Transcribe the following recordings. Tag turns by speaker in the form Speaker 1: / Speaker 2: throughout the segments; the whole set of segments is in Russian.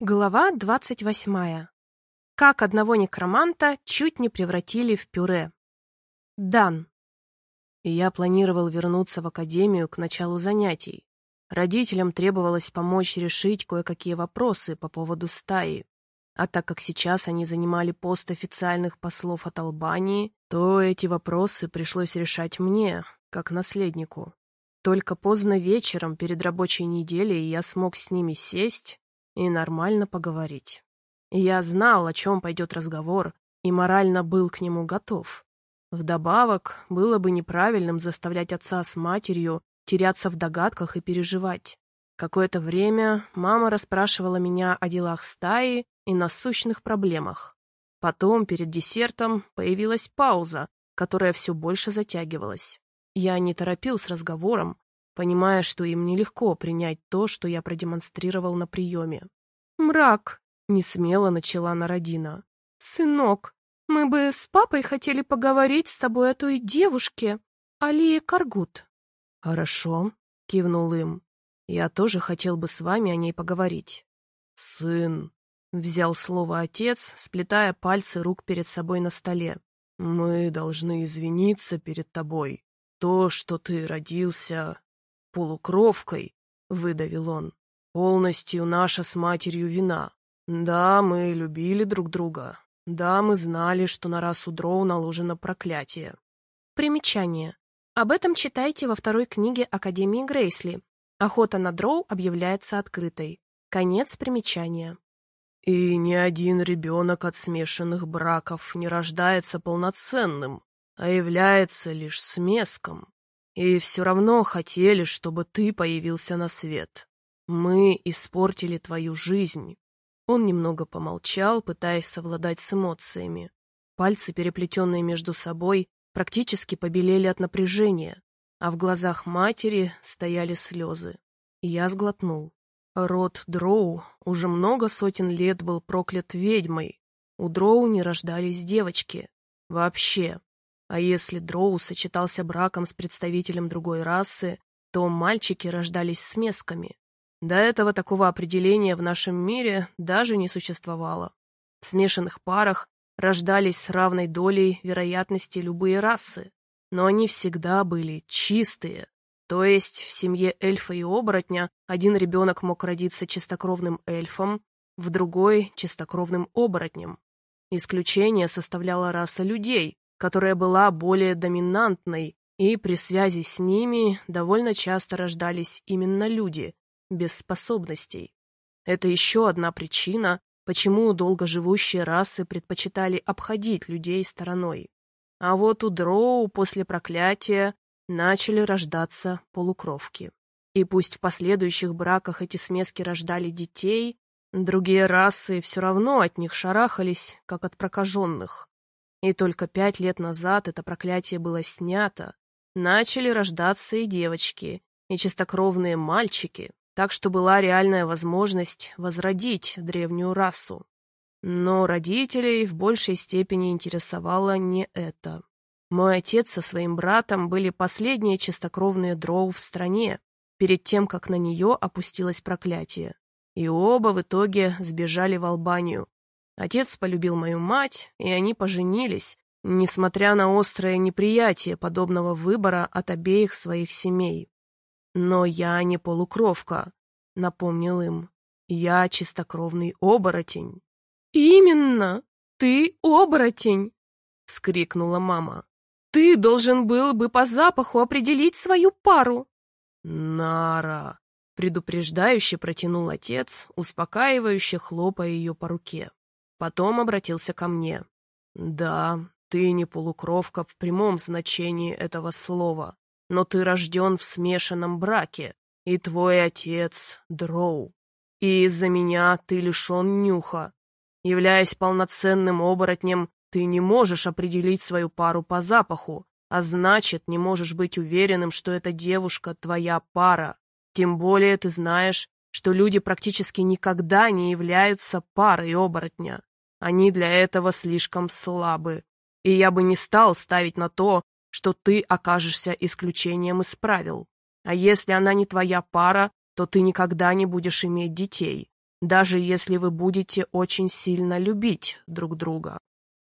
Speaker 1: Глава двадцать восьмая. Как одного некроманта чуть не превратили в пюре. Дан. Я планировал вернуться в академию к началу занятий. Родителям требовалось помочь решить кое-какие вопросы по поводу стаи. А так как сейчас они занимали пост официальных послов от Албании, то эти вопросы пришлось решать мне, как наследнику. Только поздно вечером перед рабочей неделей я смог с ними сесть и нормально поговорить. Я знал, о чем пойдет разговор, и морально был к нему готов. Вдобавок, было бы неправильным заставлять отца с матерью теряться в догадках и переживать. Какое-то время мама расспрашивала меня о делах стаи и насущных проблемах. Потом, перед десертом, появилась пауза, которая все больше затягивалась. Я не торопил с разговором, понимая, что им нелегко принять то, что я продемонстрировал на приеме. «Мрак!» — несмело начала Народина. «Сынок, мы бы с папой хотели поговорить с тобой о той девушке, Алие Каргут». «Хорошо», — кивнул им. «Я тоже хотел бы с вами о ней поговорить». «Сын», — взял слово отец, сплетая пальцы рук перед собой на столе. «Мы должны извиниться перед тобой. То, что ты родился полукровкой, — выдавил он, — полностью наша с матерью вина. Да, мы любили друг друга. Да, мы знали, что на расу Дроу наложено проклятие. Примечание. Об этом читайте во второй книге Академии Грейсли. Охота на Дроу объявляется открытой. Конец примечания. И ни один ребенок от смешанных браков не рождается полноценным, а является лишь смеском. И все равно хотели, чтобы ты появился на свет. Мы испортили твою жизнь. Он немного помолчал, пытаясь совладать с эмоциями. Пальцы, переплетенные между собой, практически побелели от напряжения, а в глазах матери стояли слезы. Я сглотнул. Род Дроу уже много сотен лет был проклят ведьмой. У Дроу не рождались девочки. Вообще. А если дроу сочетался браком с представителем другой расы, то мальчики рождались смесками. До этого такого определения в нашем мире даже не существовало. В смешанных парах рождались с равной долей вероятности любые расы, но они всегда были чистые. То есть в семье эльфа и оборотня один ребенок мог родиться чистокровным эльфом, в другой — чистокровным оборотнем. Исключение составляла раса людей, которая была более доминантной, и при связи с ними довольно часто рождались именно люди, без способностей. Это еще одна причина, почему долгоживущие расы предпочитали обходить людей стороной. А вот у дроу после проклятия начали рождаться полукровки. И пусть в последующих браках эти смески рождали детей, другие расы все равно от них шарахались, как от прокаженных. И только пять лет назад это проклятие было снято. Начали рождаться и девочки, и чистокровные мальчики, так что была реальная возможность возродить древнюю расу. Но родителей в большей степени интересовало не это. Мой отец со своим братом были последние чистокровные дроу в стране, перед тем, как на нее опустилось проклятие. И оба в итоге сбежали в Албанию, Отец полюбил мою мать, и они поженились, несмотря на острое неприятие подобного выбора от обеих своих семей. «Но я не полукровка», — напомнил им. «Я чистокровный оборотень». «Именно! Ты оборотень!» — вскрикнула мама. «Ты должен был бы по запаху определить свою пару!» «Нара!» — предупреждающе протянул отец, успокаивающе хлопая ее по руке. Потом обратился ко мне. «Да, ты не полукровка в прямом значении этого слова, но ты рожден в смешанном браке, и твой отец — дроу. И из-за меня ты лишен нюха. Являясь полноценным оборотнем, ты не можешь определить свою пару по запаху, а значит, не можешь быть уверенным, что эта девушка — твоя пара. Тем более ты знаешь, что люди практически никогда не являются парой оборотня. Они для этого слишком слабы. И я бы не стал ставить на то, что ты окажешься исключением из правил. А если она не твоя пара, то ты никогда не будешь иметь детей. даже если вы будете очень сильно любить друг друга.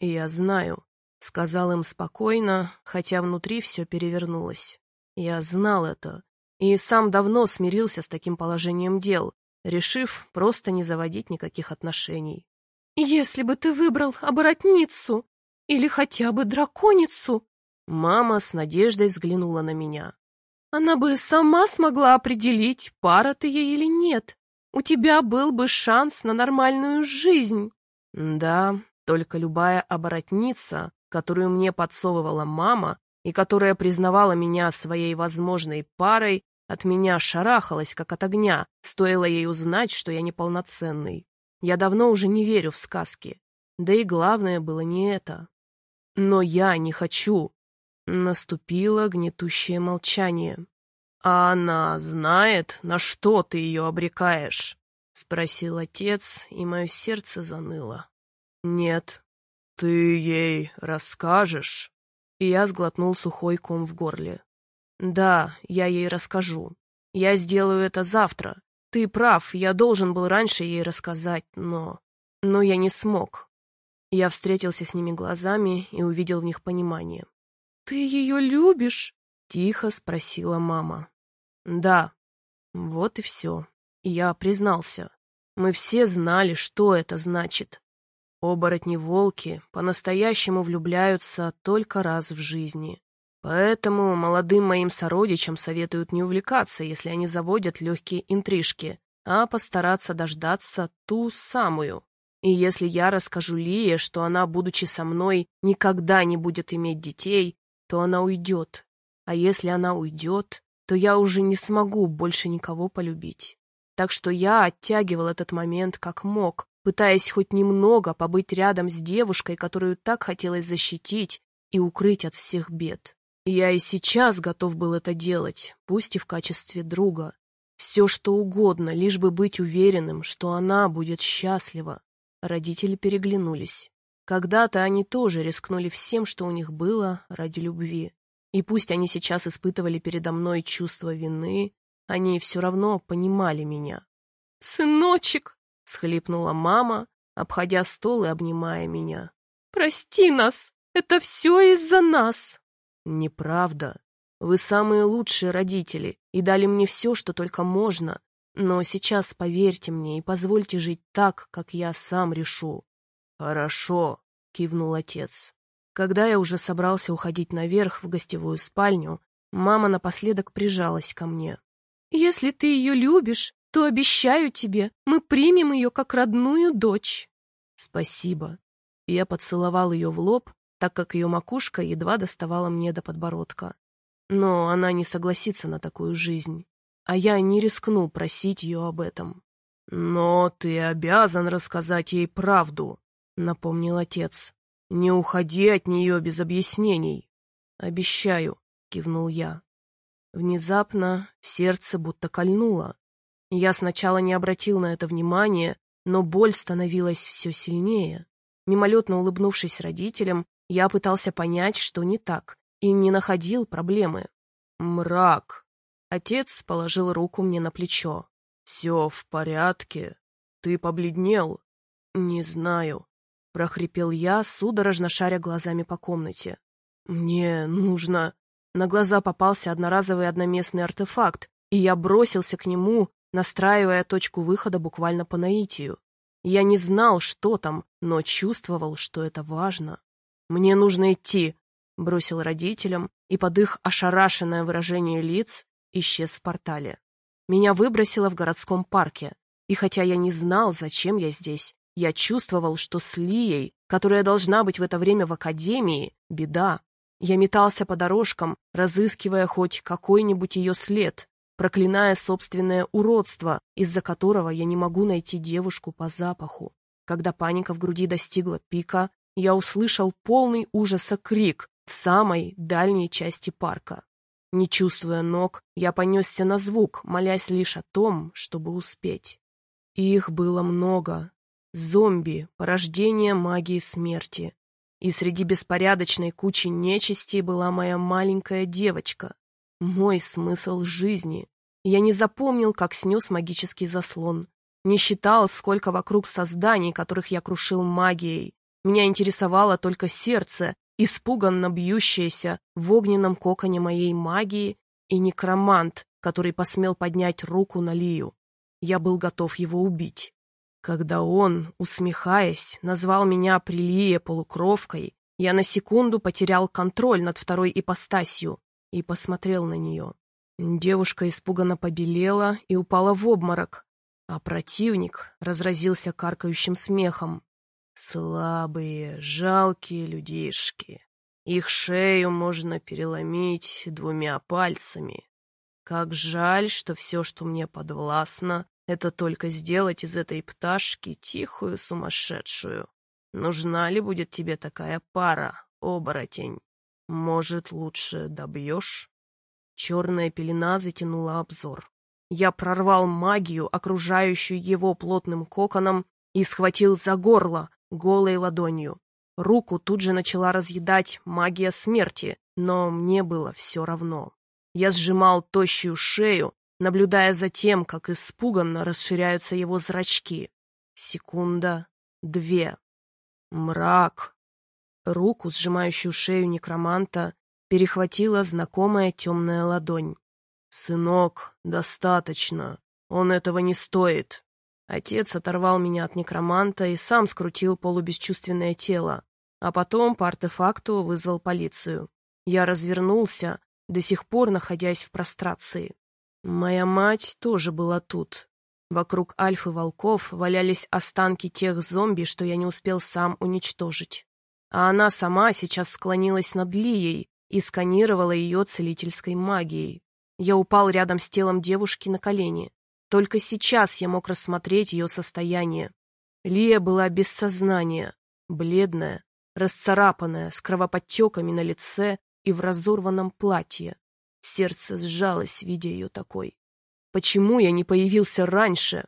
Speaker 1: «Я знаю», — сказал им спокойно, хотя внутри все перевернулось. Я знал это, и сам давно смирился с таким положением дел, решив просто не заводить никаких отношений. «Если бы ты выбрал оборотницу или хотя бы драконицу...» Мама с надеждой взглянула на меня. «Она бы сама смогла определить, пара ты ей или нет. У тебя был бы шанс на нормальную жизнь». «Да, только любая оборотница, которую мне подсовывала мама и которая признавала меня своей возможной парой, от меня шарахалась, как от огня, стоило ей узнать, что я неполноценный. Я давно уже не верю в сказки. Да и главное было не это. Но я не хочу. Наступило гнетущее молчание. «А она знает, на что ты ее обрекаешь?» — спросил отец, и мое сердце заныло. «Нет». «Ты ей расскажешь?» И я сглотнул сухой ком в горле. «Да, я ей расскажу. Я сделаю это завтра. Ты прав, я должен был раньше ей рассказать, но... Но я не смог». Я встретился с ними глазами и увидел в них понимание. «Ты ее любишь?» — тихо спросила мама. «Да». Вот и все. Я признался. Мы все знали, что это значит. Оборотни-волки по-настоящему влюбляются только раз в жизни. Поэтому молодым моим сородичам советуют не увлекаться, если они заводят легкие интрижки, а постараться дождаться ту самую. И если я расскажу Лие, что она, будучи со мной, никогда не будет иметь детей, то она уйдет. А если она уйдет, то я уже не смогу больше никого полюбить. Так что я оттягивал этот момент как мог, пытаясь хоть немного побыть рядом с девушкой, которую так хотелось защитить и укрыть от всех бед. Я и сейчас готов был это делать, пусть и в качестве друга. Все что угодно, лишь бы быть уверенным, что она будет счастлива. Родители переглянулись. Когда-то они тоже рискнули всем, что у них было, ради любви. И пусть они сейчас испытывали передо мной чувство вины, они все равно понимали меня. «Сыночек!» схлипнула мама, обходя стол и обнимая меня. «Прости нас! Это все из-за нас!» «Неправда. Вы самые лучшие родители и дали мне все, что только можно. Но сейчас поверьте мне и позвольте жить так, как я сам решу». «Хорошо», — кивнул отец. Когда я уже собрался уходить наверх в гостевую спальню, мама напоследок прижалась ко мне. «Если ты ее любишь, то обещаю тебе, мы примем ее как родную дочь. Спасибо. Я поцеловал ее в лоб, так как ее макушка едва доставала мне до подбородка. Но она не согласится на такую жизнь, а я не рискну просить ее об этом. «Но ты обязан рассказать ей правду», — напомнил отец. «Не уходи от нее без объяснений». «Обещаю», — кивнул я. Внезапно сердце будто кольнуло. Я сначала не обратил на это внимания, но боль становилась все сильнее. Мимолетно улыбнувшись родителям, я пытался понять, что не так, и не находил проблемы. «Мрак!» Отец положил руку мне на плечо. «Все в порядке. Ты побледнел?» «Не знаю», — прохрипел я, судорожно шаря глазами по комнате. «Мне нужно...» На глаза попался одноразовый одноместный артефакт, и я бросился к нему, настраивая точку выхода буквально по наитию. Я не знал, что там, но чувствовал, что это важно. «Мне нужно идти», — бросил родителям, и под их ошарашенное выражение лиц исчез в портале. Меня выбросило в городском парке, и хотя я не знал, зачем я здесь, я чувствовал, что с Лией, которая должна быть в это время в академии, беда. Я метался по дорожкам, разыскивая хоть какой-нибудь ее след, проклиная собственное уродство, из-за которого я не могу найти девушку по запаху. Когда паника в груди достигла пика, я услышал полный ужаса крик в самой дальней части парка. Не чувствуя ног, я понесся на звук, молясь лишь о том, чтобы успеть. Их было много. Зомби, порождение магии смерти. И среди беспорядочной кучи нечисти была моя маленькая девочка, мой смысл жизни. Я не запомнил, как снес магический заслон. Не считал, сколько вокруг созданий, которых я крушил магией. Меня интересовало только сердце, испуганно бьющееся в огненном коконе моей магии, и некромант, который посмел поднять руку на Лию. Я был готов его убить. Когда он, усмехаясь, назвал меня Прилие полукровкой, я на секунду потерял контроль над второй ипостасью и посмотрел на нее. Девушка испуганно побелела и упала в обморок, а противник разразился каркающим смехом. Слабые, жалкие людишки. Их шею можно переломить двумя пальцами. Как жаль, что все, что мне подвластно, это только сделать из этой пташки тихую сумасшедшую. Нужна ли будет тебе такая пара, оборотень? Может, лучше добьешь? Черная пелена затянула обзор. Я прорвал магию, окружающую его плотным коконом, и схватил за горло голой ладонью. Руку тут же начала разъедать магия смерти, но мне было все равно. Я сжимал тощую шею, наблюдая за тем, как испуганно расширяются его зрачки. Секунда, две. Мрак. Руку, сжимающую шею некроманта, перехватила знакомая темная ладонь. «Сынок, достаточно. Он этого не стоит». Отец оторвал меня от некроманта и сам скрутил полубесчувственное тело, а потом по артефакту вызвал полицию. Я развернулся, до сих пор находясь в прострации. Моя мать тоже была тут. Вокруг альфы волков валялись останки тех зомби, что я не успел сам уничтожить. А она сама сейчас склонилась над Лией и сканировала ее целительской магией. Я упал рядом с телом девушки на колени. Только сейчас я мог рассмотреть ее состояние. Лия была без сознания, бледная, расцарапанная, с кровоподтеками на лице и в разорванном платье. Сердце сжалось, видя ее такой. Почему я не появился раньше?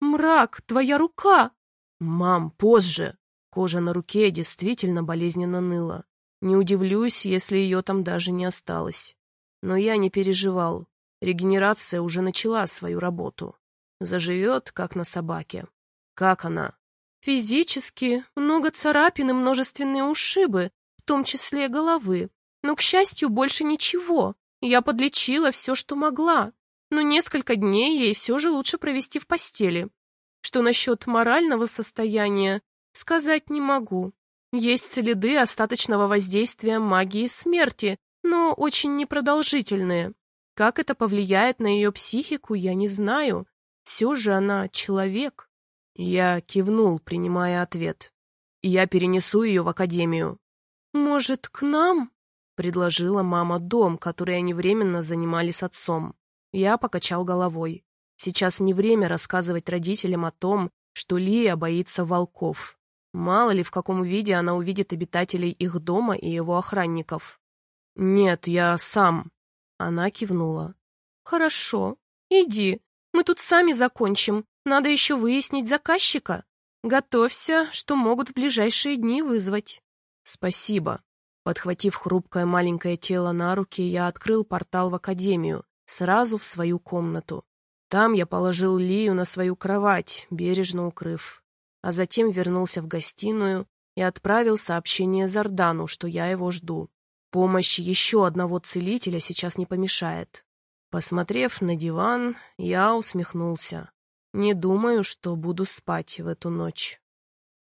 Speaker 1: «Мрак, твоя рука!» «Мам, позже!» Кожа на руке действительно болезненно ныла. Не удивлюсь, если ее там даже не осталось. Но я не переживал. Регенерация уже начала свою работу. Заживет, как на собаке. Как она? Физически, много царапин и множественные ушибы, в том числе головы. Но, к счастью, больше ничего. Я подлечила все, что могла. Но несколько дней ей все же лучше провести в постели. Что насчет морального состояния, сказать не могу. Есть следы остаточного воздействия магии смерти, но очень непродолжительные. Как это повлияет на ее психику, я не знаю. Все же она человек. Я кивнул, принимая ответ. Я перенесу ее в академию. «Может, к нам?» — предложила мама дом, который они временно занимали с отцом. Я покачал головой. Сейчас не время рассказывать родителям о том, что Лия боится волков. Мало ли, в каком виде она увидит обитателей их дома и его охранников. «Нет, я сам». Она кивнула. «Хорошо. Иди. Мы тут сами закончим. Надо еще выяснить заказчика. Готовься, что могут в ближайшие дни вызвать». «Спасибо». Подхватив хрупкое маленькое тело на руки, я открыл портал в академию, сразу в свою комнату. Там я положил Лию на свою кровать, бережно укрыв. А затем вернулся в гостиную и отправил сообщение Зардану, что я его жду. Помощь еще одного целителя сейчас не помешает. Посмотрев на диван, я усмехнулся. Не думаю, что буду спать в эту ночь.